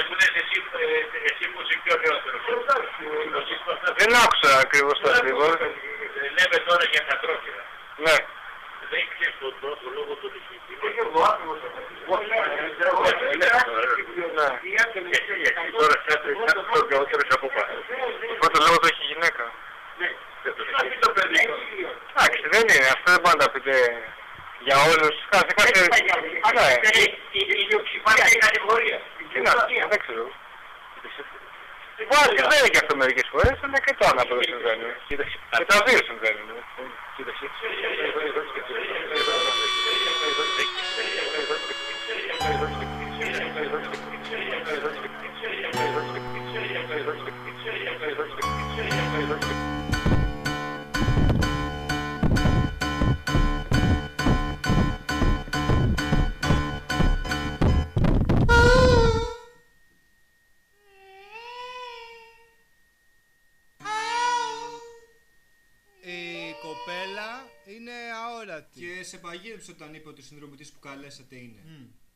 Έχουν εσύ, ε, εσύ που είσαι πιο νεότερος. Δεν άκουσα ακριβώς το ακριβώς. Λέμε τώρα για κατρόκυρα. Ναι. Δεν ξέρεις τον τρόπο λόγω του Γιατί τώρα κάτι σαν το νεότερος από πάνω. Οπότε λόγω το έχει γυναίκα. Δεν το ξέρεις. Εντάξει, δεν είναι. Αυτό δεν μπορεί να τα πείτε για όλους. Κάθε κάθε... Ναι. Τι να δεν ξέρω. Μπορεί δεν είναι και αυτό μερικές φορές, αλλά και το ανάποδο συμβαίνει. Και τα δύο συμβαίνουν. Η κοπέλα είναι αόρατη. Και σε παγίδευσε όταν είπε ότι ο συνδρομητής που καλέσατε είναι.